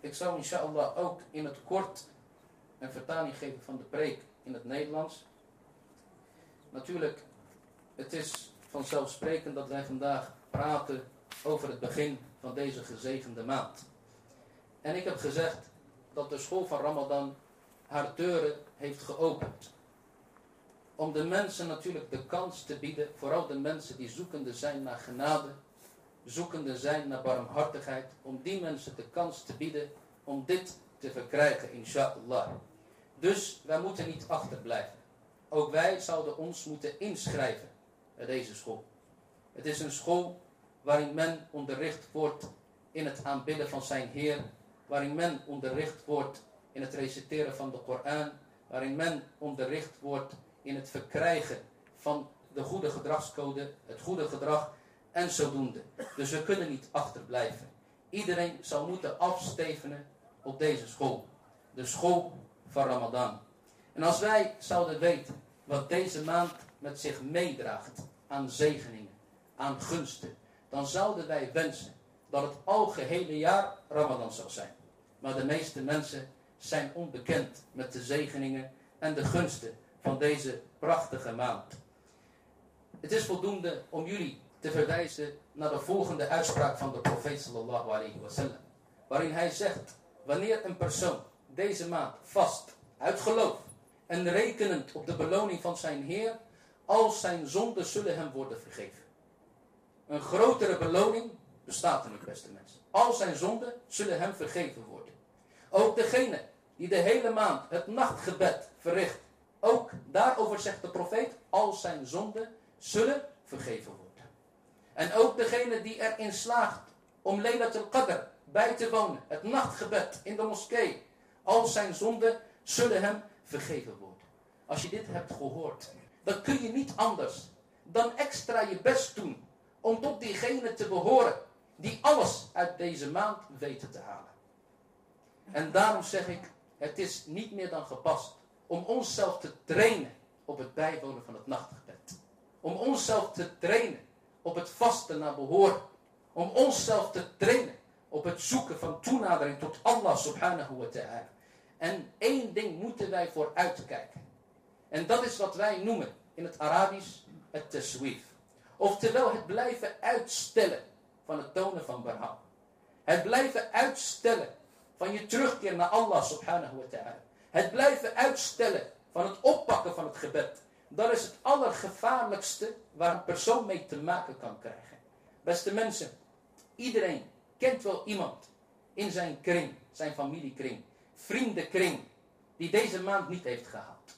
ik zou inshallah ook in het kort een vertaling geven van de preek in het Nederlands. Natuurlijk, het is vanzelfsprekend dat wij vandaag praten over het begin van deze gezegende maand. En ik heb gezegd dat de school van Ramadan haar deuren heeft geopend. Om de mensen natuurlijk de kans te bieden, vooral de mensen die zoekende zijn naar genade, zoekende zijn naar barmhartigheid, om die mensen de kans te bieden om dit te verkrijgen, inshallah. Dus wij moeten niet achterblijven. Ook wij zouden ons moeten inschrijven bij deze school. Het is een school waarin men onderricht wordt in het aanbidden van zijn Heer, waarin men onderricht wordt in het reciteren van de Koran, waarin men onderricht wordt in het verkrijgen van de goede gedragscode, het goede gedrag en zodoende. Dus we kunnen niet achterblijven. Iedereen zou moeten afstevenen op deze school. De school van Ramadan. En als wij zouden weten wat deze maand met zich meedraagt aan zegeningen, aan gunsten, dan zouden wij wensen dat het algehele jaar Ramadan zou zijn. Maar de meeste mensen zijn onbekend met de zegeningen en de gunsten van deze prachtige maand. Het is voldoende om jullie te verwijzen naar de volgende uitspraak van de profeet sallallahu alayhi wasallam. Waarin hij zegt, wanneer een persoon deze maand vast, uit geloof en rekenend op de beloning van zijn Heer, al zijn zonden zullen hem worden vergeven. Een grotere beloning bestaat er niet, beste mensen. Al zijn zonden zullen hem vergeven worden. Ook degene die de hele maand het nachtgebed verricht, ook daarover zegt de profeet, al zijn zonden zullen vergeven worden. En ook degene die erin slaagt om Laylat al-Qadr bij te wonen, het nachtgebed in de moskee, al zijn zonden zullen hem vergeven worden. Als je dit hebt gehoord, dan kun je niet anders dan extra je best doen om tot diegene te behoren die alles uit deze maand weten te halen. En daarom zeg ik, het is niet meer dan gepast om onszelf te trainen op het bijwonen van het nachtgebed. Om onszelf te trainen op het vasten naar behoren. Om onszelf te trainen op het zoeken van toenadering tot Allah subhanahu wa ta'ala. En één ding moeten wij voor uitkijken. En dat is wat wij noemen in het Arabisch het taswif. Oftewel het blijven uitstellen van het tonen van berouw. Het blijven uitstellen van je terugkeer naar Allah subhanahu wa ta'ala. Het blijven uitstellen van het oppakken van het gebed. Dat is het allergevaarlijkste waar een persoon mee te maken kan krijgen. Beste mensen, iedereen kent wel iemand in zijn kring, zijn familiekring, vriendenkring, die deze maand niet heeft gehaald.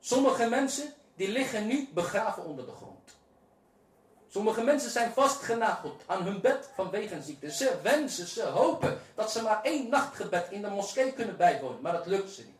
Sommige mensen die liggen nu begraven onder de grond. Sommige mensen zijn vastgenageld aan hun bed vanwege een ziekte. Ze wensen, ze hopen dat ze maar één nachtgebed in de moskee kunnen bijwonen, maar dat lukt ze niet.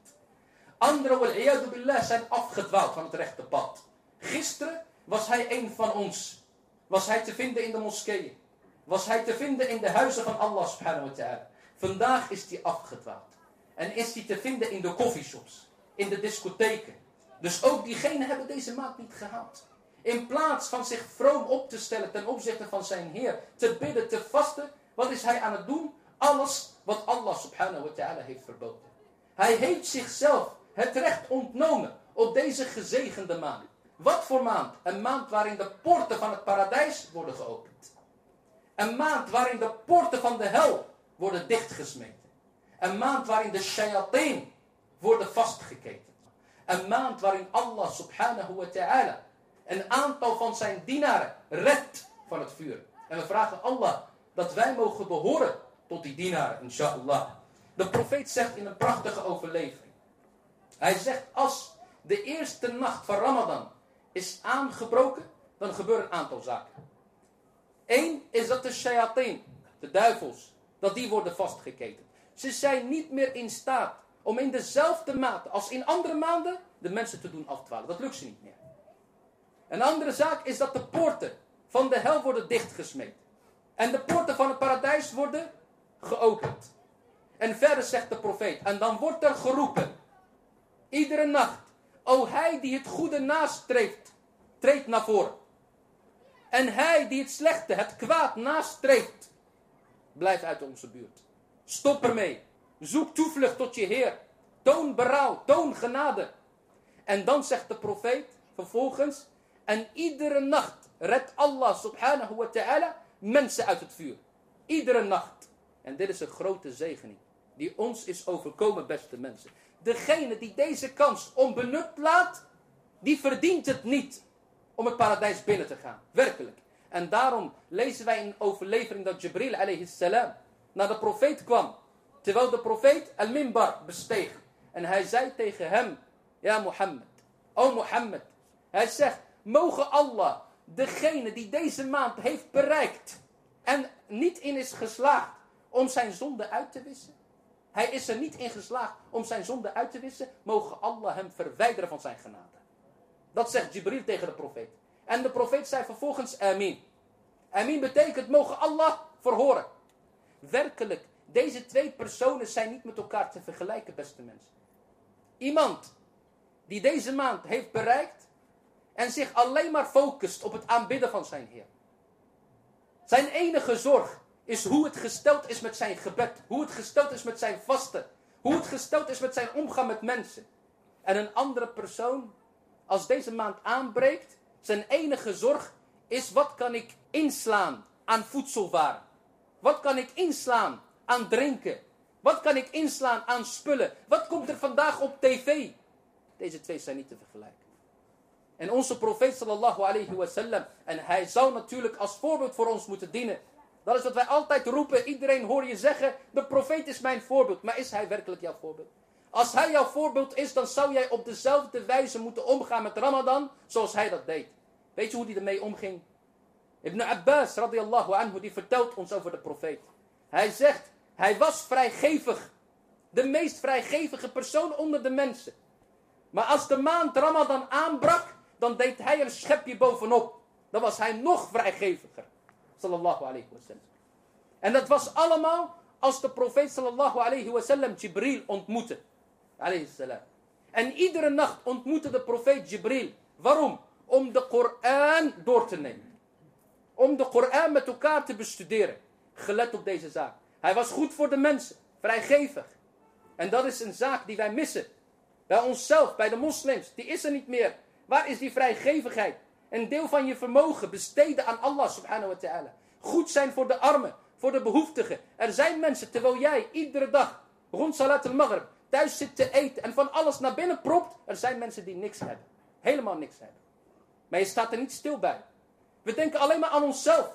Anderen, billah, zijn afgedwaald van het rechte pad. Gisteren was hij een van ons. Was hij te vinden in de moskeeën. Was hij te vinden in de huizen van Allah subhanahu wa ta'ala. Vandaag is hij afgedwaald. En is hij te vinden in de coffeeshops. In de discotheken. Dus ook diegenen hebben deze maat niet gehaald. In plaats van zich vroom op te stellen ten opzichte van zijn Heer. Te bidden, te vasten. Wat is hij aan het doen? Alles wat Allah subhanahu wa ta'ala heeft verboden. Hij heeft zichzelf het recht ontnomen op deze gezegende maand. Wat voor maand? Een maand waarin de poorten van het paradijs worden geopend. Een maand waarin de poorten van de hel worden dichtgesmeten. Een maand waarin de shayateen worden vastgeketen. Een maand waarin Allah subhanahu wa ta'ala een aantal van zijn dienaren redt van het vuur. En we vragen Allah dat wij mogen behoren tot die dienaren, inshallah. De profeet zegt in een prachtige overlevering. Hij zegt, als de eerste nacht van Ramadan is aangebroken, dan gebeuren een aantal zaken. Eén is dat de shayateen, de duivels, dat die worden vastgeketen. Ze zijn niet meer in staat om in dezelfde mate als in andere maanden de mensen te doen afdwalen. Dat lukt ze niet meer. Een andere zaak is dat de poorten van de hel worden dichtgesmeed. En de poorten van het paradijs worden geopend. En verder zegt de profeet, en dan wordt er geroepen, Iedere nacht. O hij die het goede nastreeft, treedt naar voren. En hij die het slechte, het kwaad nastreeft, blijft uit onze buurt. Stop ermee. Zoek toevlucht tot je Heer. Toon berouw, toon genade. En dan zegt de profeet vervolgens, en iedere nacht redt Allah subhanahu wa ta'ala mensen uit het vuur. Iedere nacht. En dit is een grote zegening die ons is overkomen, beste mensen. Degene die deze kans onbenut laat, die verdient het niet om het paradijs binnen te gaan. Werkelijk. En daarom lezen wij in overlevering dat Jibril alayhi salam naar de profeet kwam. Terwijl de profeet al-Minbar besteeg. En hij zei tegen hem, ja Mohammed, o Mohammed. Hij zegt, mogen Allah, degene die deze maand heeft bereikt en niet in is geslaagd om zijn zonde uit te wissen. Hij is er niet in geslaagd om zijn zonde uit te wissen. Mogen Allah hem verwijderen van zijn genade. Dat zegt Jibril tegen de profeet. En de profeet zei vervolgens Amin. Amin betekent mogen Allah verhoren. Werkelijk, deze twee personen zijn niet met elkaar te vergelijken, beste mensen. Iemand die deze maand heeft bereikt en zich alleen maar focust op het aanbidden van zijn Heer. Zijn enige zorg is hoe het gesteld is met zijn gebed, hoe het gesteld is met zijn vasten, hoe het gesteld is met zijn omgang met mensen. En een andere persoon, als deze maand aanbreekt, zijn enige zorg is wat kan ik inslaan aan voedselwaren? Wat kan ik inslaan aan drinken? Wat kan ik inslaan aan spullen? Wat komt er vandaag op tv? Deze twee zijn niet te vergelijken. En onze profeet sallallahu alayhi wasallam, en hij zou natuurlijk als voorbeeld voor ons moeten dienen. Dat is wat wij altijd roepen. Iedereen hoor je zeggen, de profeet is mijn voorbeeld. Maar is hij werkelijk jouw voorbeeld? Als hij jouw voorbeeld is, dan zou jij op dezelfde wijze moeten omgaan met Ramadan, zoals hij dat deed. Weet je hoe hij ermee omging? Ibn Abbas radiallahu anhu, die vertelt ons over de profeet. Hij zegt, hij was vrijgevig. De meest vrijgevige persoon onder de mensen. Maar als de maand Ramadan aanbrak, dan deed hij een schepje bovenop. Dan was hij nog vrijgeviger. Sallallahu alayhi wasallam. En dat was allemaal als de profeet sallallahu alayhi Jibril ontmoette. Alayhi salam. En iedere nacht ontmoette de profeet Jibril. Waarom? Om de Koran door te nemen. Om de Koran met elkaar te bestuderen. Gelet op deze zaak. Hij was goed voor de mensen. Vrijgevig. En dat is een zaak die wij missen. Bij onszelf, bij de moslims. Die is er niet meer. Waar is die vrijgevigheid? Een deel van je vermogen besteden aan Allah subhanahu wa ta'ala. Goed zijn voor de armen, voor de behoeftigen. Er zijn mensen, terwijl jij iedere dag rond Salat al-Maghrib thuis zit te eten en van alles naar binnen propt. Er zijn mensen die niks hebben. Helemaal niks hebben. Maar je staat er niet stil bij. We denken alleen maar aan onszelf.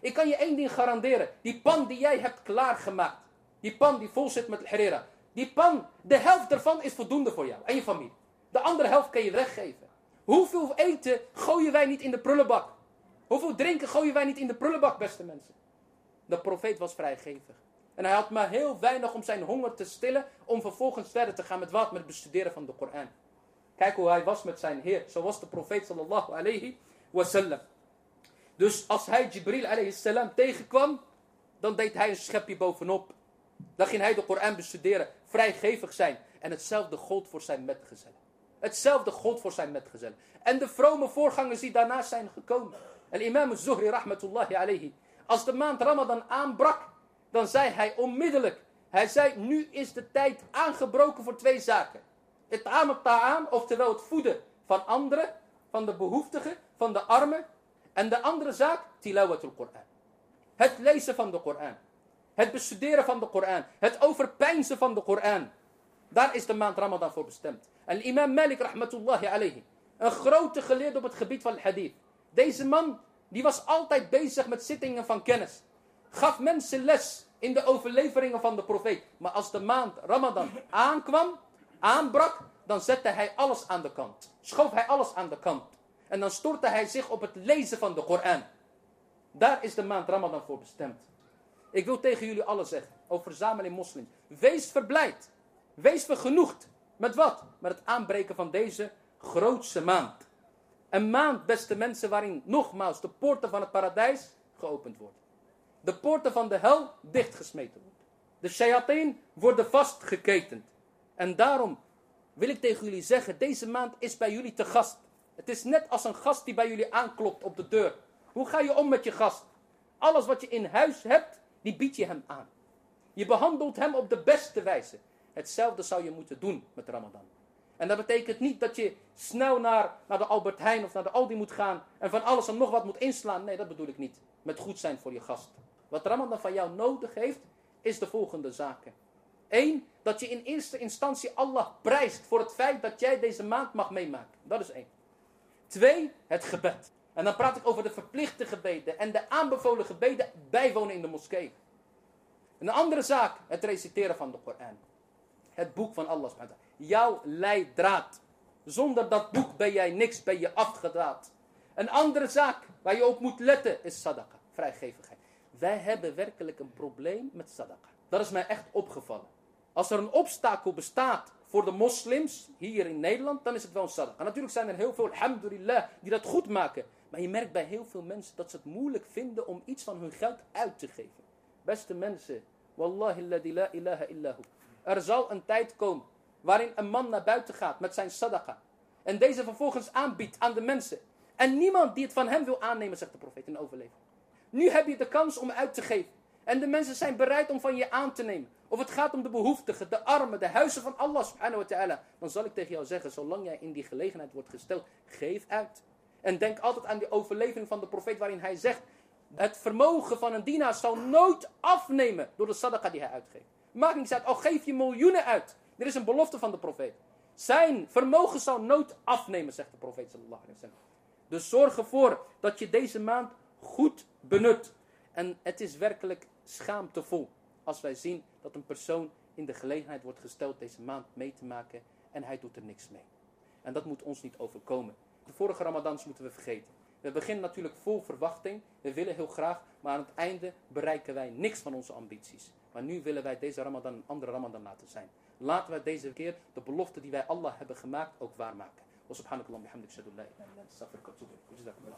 Ik kan je één ding garanderen. Die pan die jij hebt klaargemaakt. Die pan die vol zit met herera. Die pan, de helft daarvan is voldoende voor jou en je familie. De andere helft kan je weggeven. Hoeveel eten gooien wij niet in de prullenbak? Hoeveel drinken gooien wij niet in de prullenbak, beste mensen? De profeet was vrijgevig. En hij had maar heel weinig om zijn honger te stillen, om vervolgens verder te gaan met wat? Met het bestuderen van de Koran. Kijk hoe hij was met zijn Heer. Zo was de profeet sallallahu alayhi wasallam. Dus als hij Jibril alayhi salam tegenkwam, dan deed hij een schepje bovenop. Dan ging hij de Koran bestuderen, vrijgevig zijn. En hetzelfde gold voor zijn metgezellen. Hetzelfde gold voor zijn metgezellen. En de vrome voorgangers die daarna zijn gekomen. En imam Zuhri rahmatullahi alayhi. Als de maand Ramadan aanbrak, dan zei hij onmiddellijk. Hij zei, nu is de tijd aangebroken voor twee zaken. Het ta'am, oftewel het voeden van anderen, van de behoeftigen, van de armen. En de andere zaak, tilawatul Qur'an. Het lezen van de Koran. Het bestuderen van de Koran. Het overpeinzen van de Koran. Daar is de maand Ramadan voor bestemd. En imam Malik rahmatullahi alayhi. Een grote geleerde op het gebied van hadith. Deze man die was altijd bezig met zittingen van kennis. Gaf mensen les in de overleveringen van de profeet. Maar als de maand Ramadan aankwam, aanbrak, dan zette hij alles aan de kant. Schoof hij alles aan de kant. En dan stortte hij zich op het lezen van de Koran. Daar is de maand Ramadan voor bestemd. Ik wil tegen jullie allen zeggen, over verzameling moslims. Wees verblijd. Wees vergenoegd. Met wat? Met het aanbreken van deze grootste maand. Een maand, beste mensen, waarin nogmaals de poorten van het paradijs geopend worden. De poorten van de hel dichtgesmeten worden. De shayateen worden vastgeketend. En daarom wil ik tegen jullie zeggen, deze maand is bij jullie te gast. Het is net als een gast die bij jullie aanklopt op de deur. Hoe ga je om met je gast? Alles wat je in huis hebt, die bied je hem aan. Je behandelt hem op de beste wijze. Hetzelfde zou je moeten doen met Ramadan. En dat betekent niet dat je snel naar, naar de Albert Heijn of naar de Aldi moet gaan en van alles en nog wat moet inslaan. Nee, dat bedoel ik niet. Met goed zijn voor je gast. Wat Ramadan van jou nodig heeft, is de volgende zaken. Eén, dat je in eerste instantie Allah prijst voor het feit dat jij deze maand mag meemaken. Dat is één. Twee, het gebed. En dan praat ik over de verplichte gebeden en de aanbevolen gebeden bijwonen in de moskee. Een andere zaak, het reciteren van de Koran. Het boek van Allah. Jouw leidraad. Zonder dat boek ben jij niks, ben je afgedaald. Een andere zaak waar je op moet letten is sadaqa, vrijgevigheid. Wij hebben werkelijk een probleem met sadaqa. Dat is mij echt opgevallen. Als er een obstakel bestaat voor de moslims hier in Nederland, dan is het wel een sadaqa. Natuurlijk zijn er heel veel, alhamdulillah, die dat goed maken. Maar je merkt bij heel veel mensen dat ze het moeilijk vinden om iets van hun geld uit te geven. Beste mensen, wallahi la ilaha illahu. Er zal een tijd komen waarin een man naar buiten gaat met zijn sadaqa. En deze vervolgens aanbiedt aan de mensen. En niemand die het van hem wil aannemen, zegt de profeet in overleving. Nu heb je de kans om uit te geven. En de mensen zijn bereid om van je aan te nemen. Of het gaat om de behoeftigen, de armen, de huizen van Allah subhanahu wa ta'ala. Dan zal ik tegen jou zeggen, zolang jij in die gelegenheid wordt gesteld, geef uit. En denk altijd aan die overlevering van de profeet waarin hij zegt, het vermogen van een dienaar zal nooit afnemen door de sadaqa die hij uitgeeft. Maakt niet uit, al geef je miljoenen uit. Er is een belofte van de profeet. Zijn vermogen zal nooit afnemen, zegt de profeet sallallahu. Dus zorg ervoor dat je deze maand goed benut. En het is werkelijk schaamtevol als wij zien dat een persoon in de gelegenheid wordt gesteld deze maand mee te maken en hij doet er niks mee. En dat moet ons niet overkomen. De vorige ramadans moeten we vergeten. We beginnen natuurlijk vol verwachting. We willen heel graag, maar aan het einde bereiken wij niks van onze ambities. Maar nu willen wij deze ramadan een andere ramadan laten zijn. Laten wij deze keer de belofte die wij Allah hebben gemaakt ook waarmaken. astaghfiruka wa atubu